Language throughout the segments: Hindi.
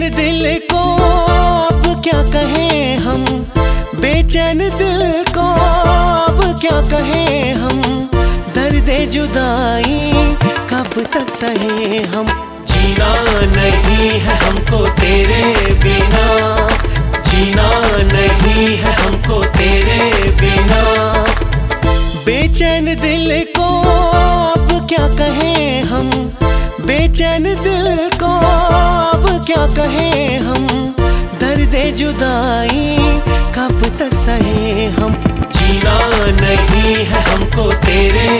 दिल को अब क्या कहें हम? बेचैन दिल को अब क्या कहें हम? दर्द जुदाई कब तक सहे हम? जीना नहीं है हमको तेरे बिना। जीना नहीं है हमको तेरे बिना। बेचैन दिल को अब क्या कहें हम? बेचैन दिल कहें हम दर्द जुदाई कब तक सहे हम? जीना नहीं है हमको तेरे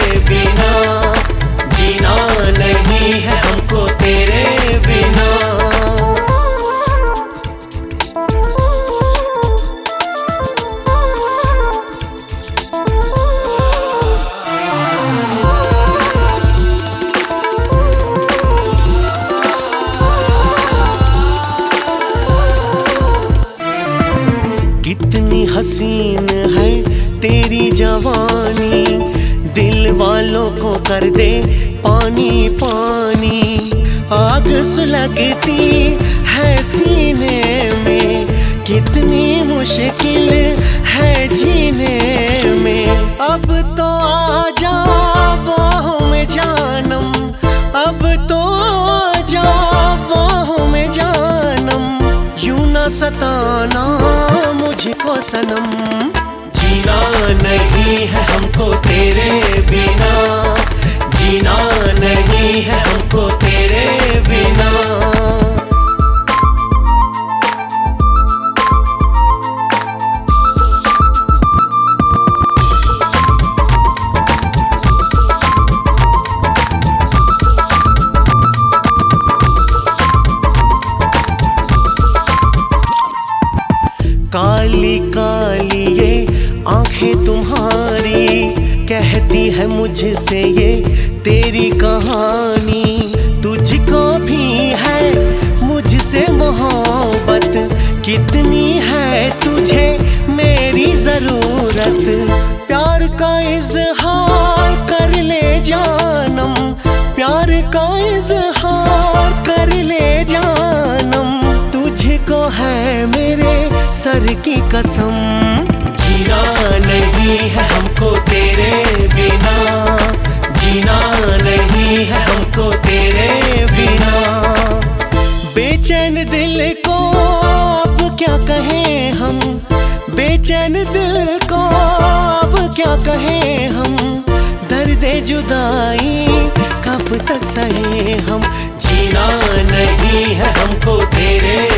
जवानी, दिल वालों को कर दे पानी पानी। आग सुलगती है सीने में, कितनी मुश्किल है जीने में। अब तो आ जा में जानम, अब तो आ जा में जानम। यूँ ना सताना मुझको सनम? काली काली ये आँखें तुम्हारी। कहती है मुझसे ये तेरी कहानी। तुझको भी है मुझसे मोहब्बत। कितनी है तुझे मेरी ज़रूरत। प्यार का इजहार कर ले जानम। प्यार का इजहार कर ले जानम। तुझको है मेरे सर की कसम, जीना नहीं है हमको तेरे बिना। जीना नहीं है हमको तेरे बिना। बेचैन दिल को अब क्या कहें हम? बेचैन दिल को अब क्या कहें हम? दर्द जुदाई कब तक सहे हम? जीना नहीं है हमको तेरे